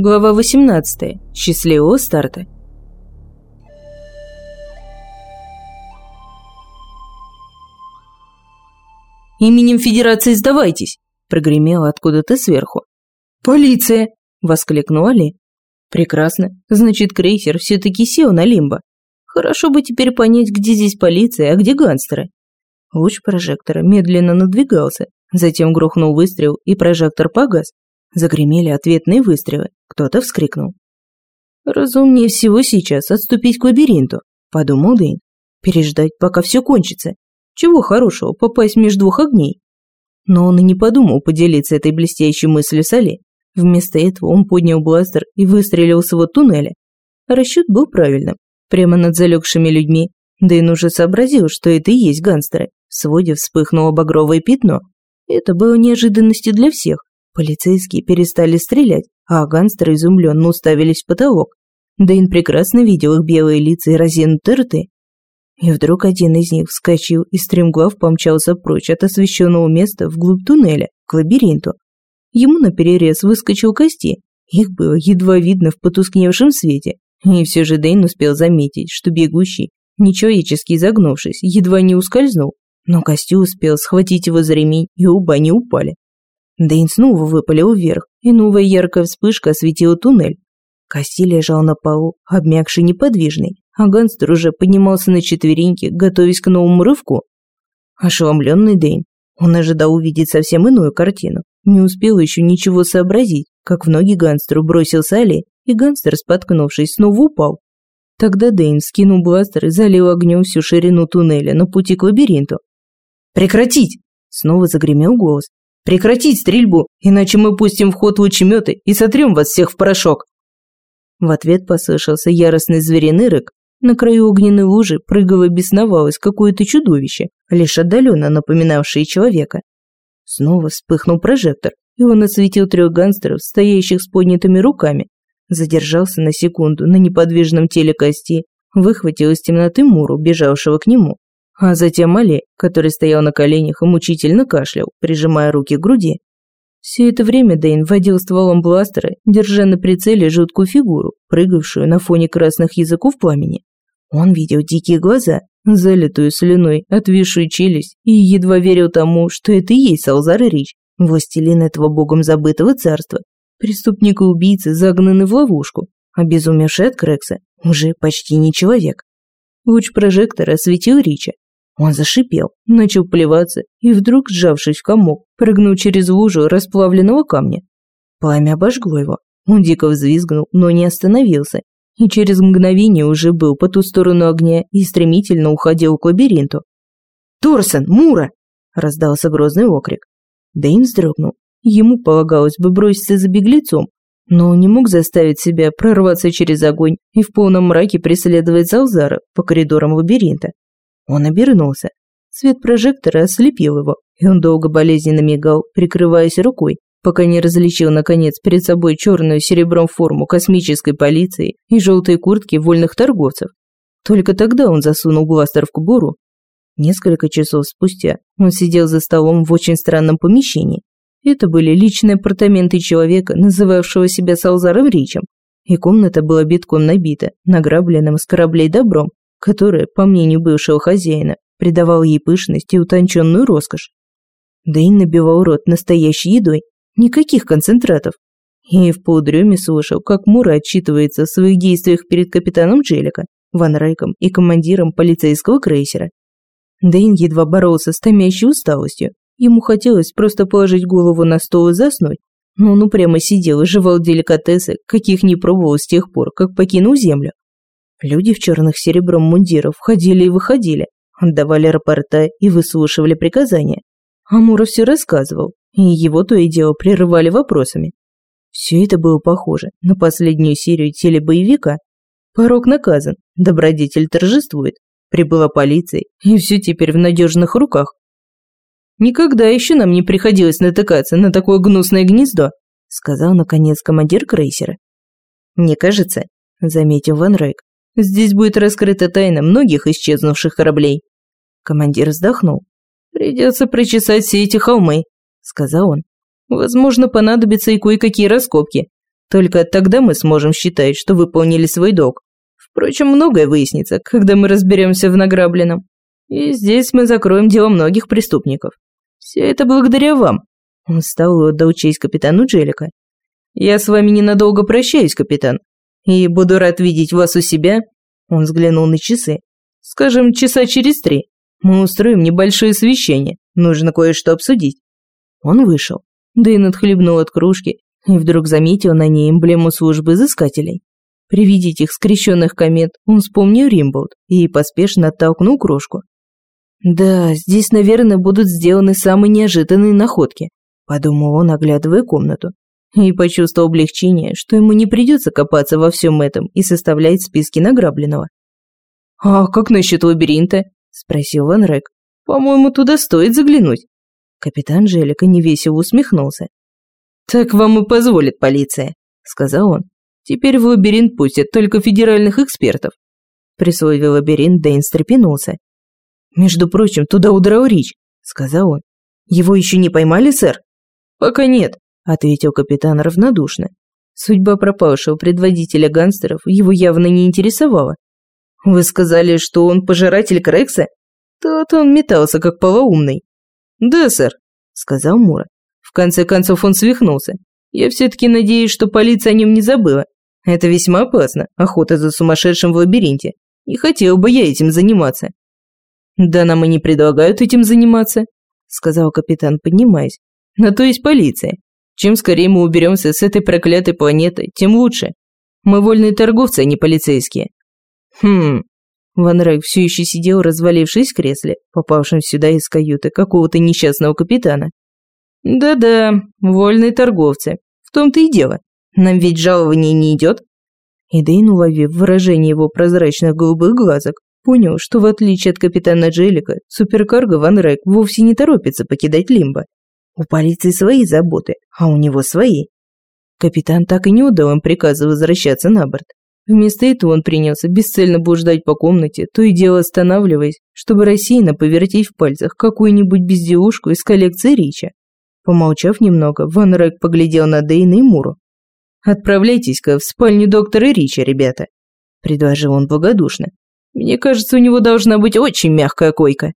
Глава 18. Счастливого старта. «Именем Федерации сдавайтесь!» – прогремело откуда-то сверху. «Полиция!» – воскликнул Али. «Прекрасно. Значит, крейсер все-таки сел на лимбо. Хорошо бы теперь понять, где здесь полиция, а где гангстеры». Луч прожектора медленно надвигался, затем грохнул выстрел, и прожектор погас. Загремели ответные выстрелы. Кто-то вскрикнул. «Разумнее всего сейчас отступить к лабиринту», – подумал Дэйн. «Переждать, пока все кончится. Чего хорошего попасть между двух огней?» Но он и не подумал поделиться этой блестящей мыслью с Али. Вместо этого он поднял бластер и выстрелил с его туннеля. Расчет был правильным. Прямо над залегшими людьми. Дэйн уже сообразил, что это и есть гангстеры. В своде вспыхнуло багровое пятно. Это было неожиданностью для всех. Полицейские перестали стрелять, а гангстеры изумленно уставились в потолок. Дэйн прекрасно видел их белые лица и разинутые рты. И вдруг один из них вскочил и стремглав помчался прочь от освещенного места вглубь туннеля, к лабиринту. Ему наперерез выскочил кости. Их было едва видно в потускневшем свете. И все же Дэйн успел заметить, что бегущий, нечеловечески изогнувшись, едва не ускользнул. Но Кости успел схватить его за ремень, и оба они упали. Дэйн снова выпалил вверх, и новая яркая вспышка осветила туннель. Кости лежал на полу, обмякший неподвижный, а гангстер уже поднимался на четвереньки, готовясь к новому рывку. Ошеломленный Дэйн, он ожидал увидеть совсем иную картину. Не успел еще ничего сообразить, как в ноги гангстеру бросился Али, и гангстер, споткнувшись, снова упал. Тогда Дэйн скинул бластер и залил огнем всю ширину туннеля на пути к лабиринту. «Прекратить!» – снова загремел голос. Прекратить стрельбу, иначе мы пустим в ход лучеметы и сотрем вас всех в порошок!» В ответ послышался яростный звериный рык. На краю огненной лужи прыгало бесновалось какое-то чудовище, лишь отдаленно напоминавшее человека. Снова вспыхнул прожектор, и он осветил трех гангстеров, стоящих с поднятыми руками. Задержался на секунду на неподвижном теле кости, выхватил из темноты Муру, бежавшего к нему а затем Али, который стоял на коленях и мучительно кашлял, прижимая руки к груди. Все это время Дэйн водил стволом бластера, держа на прицеле жуткую фигуру, прыгавшую на фоне красных языков пламени. Он видел дикие глаза, залитую слюной, отвисшую челюсть и едва верил тому, что это и есть Салзар Рич, властелин этого богом забытого царства, преступник и убийца, загнанный в ловушку, обезумевший от Крекса, уже почти не человек. Луч прожектора осветил Рича, он зашипел, начал плеваться и вдруг, сжавшись в комок, прыгнул через лужу расплавленного камня. Пламя обожгло его. Он дико взвизгнул, но не остановился, и через мгновение уже был по ту сторону огня и стремительно уходил к лабиринту. «Торсон! Мура!» – раздался грозный окрик. Дэйн вздрогнул. Ему полагалось бы броситься за беглецом, но он не мог заставить себя прорваться через огонь и в полном мраке преследовать Залзара по коридорам лабиринта. Он обернулся. Свет прожектора ослепил его, и он долго болезненно мигал, прикрываясь рукой, пока не различил, наконец, перед собой черную серебром форму космической полиции и желтые куртки вольных торговцев. Только тогда он засунул бластер в кубуру. Несколько часов спустя он сидел за столом в очень странном помещении. Это были личные апартаменты человека, называвшего себя Салзаром Ричем, и комната была битком набита, награбленным с кораблей добром, которое, по мнению бывшего хозяина, придавало ей пышность и утонченную роскошь. И набивал рот настоящей едой, никаких концентратов. И в полудреме слушал, как Мура отчитывается о своих действиях перед капитаном Джелика, Ван Райком и командиром полицейского крейсера. Дэйн едва боролся с томящей усталостью. Ему хотелось просто положить голову на стол и заснуть, но он упрямо сидел и жевал деликатесы, каких не пробовал с тех пор, как покинул землю. Люди в черных серебром мундиров входили и выходили, отдавали рапорта и выслушивали приказания. Амура все рассказывал, и его то и дело прерывали вопросами. Все это было похоже на последнюю серию телебоевика. Порог наказан, добродетель торжествует, прибыла полиция, и все теперь в надежных руках. «Никогда еще нам не приходилось натыкаться на такое гнусное гнездо», сказал, наконец, командир крейсера. «Мне кажется», — заметил Ван Рейк, Здесь будет раскрыта тайна многих исчезнувших кораблей. Командир вздохнул. Придется прочесать все эти холмы, сказал он. Возможно, понадобятся и кое-какие раскопки. Только тогда мы сможем считать, что выполнили свой долг. Впрочем, многое выяснится, когда мы разберемся в награбленном. И здесь мы закроем дело многих преступников. Все это благодаря вам. Он встал и отдал честь капитану Джелика. Я с вами ненадолго прощаюсь, капитан. И буду рад видеть вас у себя. Он взглянул на часы. Скажем, часа через три. Мы устроим небольшое совещание. Нужно кое-что обсудить. Он вышел. Дэйн отхлебнул от кружки и вдруг заметил на ней эмблему службы изыскателей. При виде этих скрещенных комет он вспомнил Римболд и поспешно оттолкнул крошку. «Да, здесь, наверное, будут сделаны самые неожиданные находки», подумал он, оглядывая комнату. И почувствовал облегчение, что ему не придется копаться во всем этом и составлять списки награбленного. «А как насчет лабиринта?» – спросил Ван Рэк. «По-моему, туда стоит заглянуть». Капитан Желика невесело усмехнулся. «Так вам и позволит полиция», – сказал он. Теперь в лабиринт пустят только федеральных экспертов. При слове лабиринт Дэйн стрепенулся. «Между прочим, туда удрал Рич», — сказал он. «Его еще не поймали, сэр?» «Пока нет», — ответил капитан равнодушно. Судьба пропавшего предводителя гангстеров его явно не интересовала. «Вы сказали, что он пожиратель Крекса?» «Тот он метался, как полоумный». «Да, сэр», — сказал Мура. В конце концов он свихнулся. Я все-таки надеюсь, что полиция о нем не забыла. Это весьма опасно, охота за сумасшедшим в лабиринте. И хотел бы я этим заниматься. Да нам и не предлагают этим заниматься, сказал капитан, поднимаясь. На то есть полиция. Чем скорее мы уберемся с этой проклятой планеты, тем лучше. Мы вольные торговцы, а не полицейские. Хм. Ван Райк все еще сидел, развалившись в кресле, попавшем сюда из каюты какого-то несчастного капитана. Да-да, вольные торговцы. В том-то и дело. Нам ведь жалование не идет. И Дейн, уловив выражение его прозрачных голубых глазок, понял, что в отличие от капитана Джелика, суперкарго Ван Райк вовсе не торопится покидать Лимбо. У полиции свои заботы, а у него свои. Капитан так и не удал им приказа возвращаться на борт. Вместо этого он принялся бесцельно блуждать по комнате, то и дело останавливаясь, чтобы рассеянно повертеть в пальцах какую-нибудь безделушку из коллекции Рича. Помолчав немного, Ван Райк поглядел на Дейна и Муру. «Отправляйтесь-ка в спальню доктора Рича, ребята», – предложил он благодушно. «Мне кажется, у него должна быть очень мягкая койка».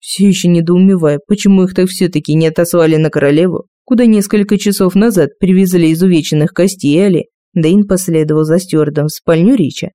Все еще недоумевая, почему их так все-таки не отослали на королеву, куда несколько часов назад привезли изувеченных костей Али, Дэйн последовал за стюардом в спальню Рича.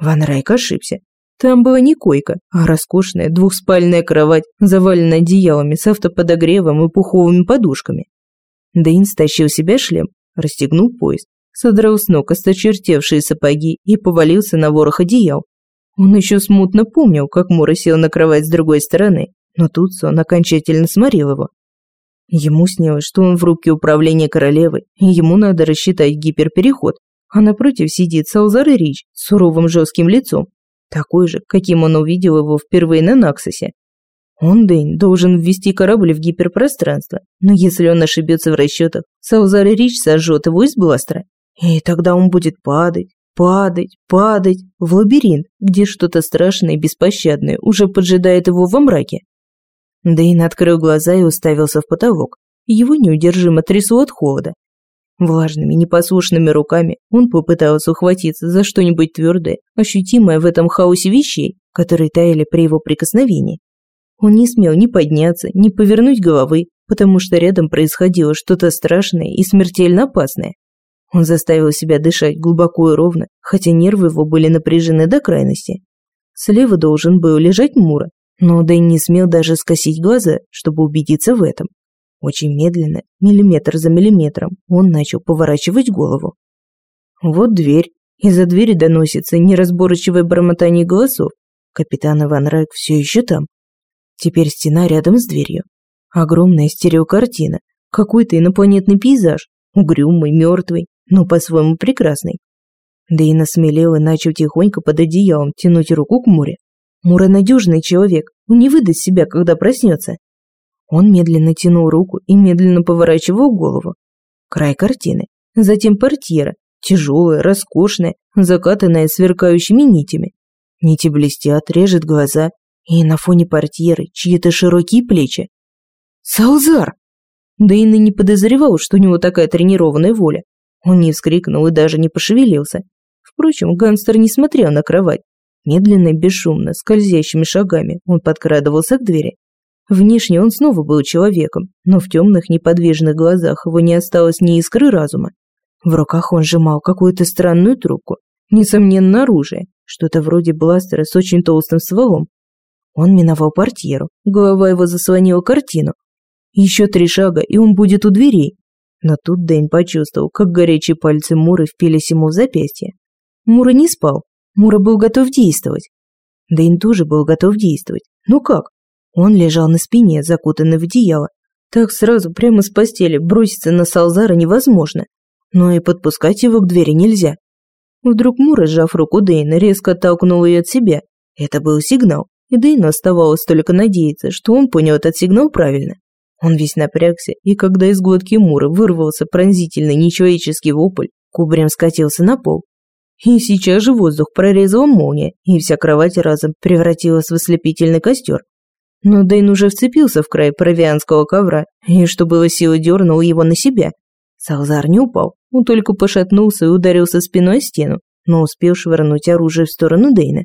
Ван Райк ошибся. Там была не койка, а роскошная двухспальная кровать, заваленная одеялами с автоподогревом и пуховыми подушками. Дэйн стащил себе шлем, расстегнул пояс, содрал с ног осточертевшие сапоги и повалился на ворох одеял. Он еще смутно помнил, как Мура сел на кровать с другой стороны, но тут сон окончательно сморил его. Ему снилось, что он в рубке управления королевы, и ему надо рассчитать гиперпереход, а напротив сидит Салзар Рич с суровым жестким лицом, такой же, каким он увидел его впервые на Наксосе. Он, Дэйн, должен ввести корабль в гиперпространство, но если он ошибется в расчетах, Саузар Рич сожжет его из бластера. И тогда он будет падать, падать, падать в лабиринт, где что-то страшное и беспощадное уже поджидает его во мраке. Дэйн открыл глаза и уставился в потолок. Его неудержимо трясло от холода. Влажными, непослушными руками он попытался ухватиться за что-нибудь твердое, ощутимое в этом хаосе вещей, которые таяли при его прикосновении. Он не смел ни подняться, ни повернуть головы, потому что рядом происходило что-то страшное и смертельно опасное. Он заставил себя дышать глубоко и ровно, хотя нервы его были напряжены до крайности. Слева должен был лежать Мура, но Дэн не смел даже скосить глаза, чтобы убедиться в этом. Очень медленно, миллиметр за миллиметром, он начал поворачивать голову. Вот дверь. Из-за двери доносится неразборчивое бормотание голосов. Капитан Иван Райк все еще там. Теперь стена рядом с дверью. Огромная стереокартина. Какой-то инопланетный пейзаж. Угрюмый, мертвый, но по-своему прекрасный. Да и насмелел и начал тихонько под одеялом тянуть руку к Муре. Мура надежный человек, он не выдаст себя, когда проснется. Он медленно тянул руку и медленно поворачивал голову. Край картины. Затем портьера, тяжелая, роскошная, закатанная сверкающими нитями. Нити блестят, режет глаза, и на фоне портьеры чьи-то широкие плечи. «Салзар!» Дейна не подозревал, что у него такая тренированная воля. Он не вскрикнул и даже не пошевелился. Впрочем, гангстер не смотрел на кровать. Медленно и бесшумно, скользящими шагами, он подкрадывался к двери. Внешне он снова был человеком, но в темных неподвижных глазах его не осталось ни искры разума. В руках он сжимал какую-то странную трубку, несомненно оружие, что-то вроде бластера с очень толстым стволом. Он миновал портьеру, голова его заслонила картину. Еще три шага, и он будет у дверей. Но тут Дэйн почувствовал, как горячие пальцы Муры впились ему в запястье. Мура не спал, Мура был готов действовать. Дэйн тоже был готов действовать. Ну как? Он лежал на спине, закутанный в одеяло. Так сразу прямо с постели броситься на Салзара невозможно. Но и подпускать его к двери нельзя. Вдруг Мура, сжав руку Дэйна, резко оттолкнул ее от себя. Это был сигнал, и Дэйну оставалось только надеяться, что он понял этот сигнал правильно. Он весь напрягся, и когда из глотки Муры вырвался пронзительный нечеловеческий вопль, кубарем скатился на пол. И сейчас же воздух прорезала молния, и вся кровать разом превратилась в ослепительный костер. Но Дэйн уже вцепился в край провианского ковра, и что было силы дернул его на себя. Салзар не упал, он только пошатнулся и ударился спиной о стену, но успел швырнуть оружие в сторону Дэйна.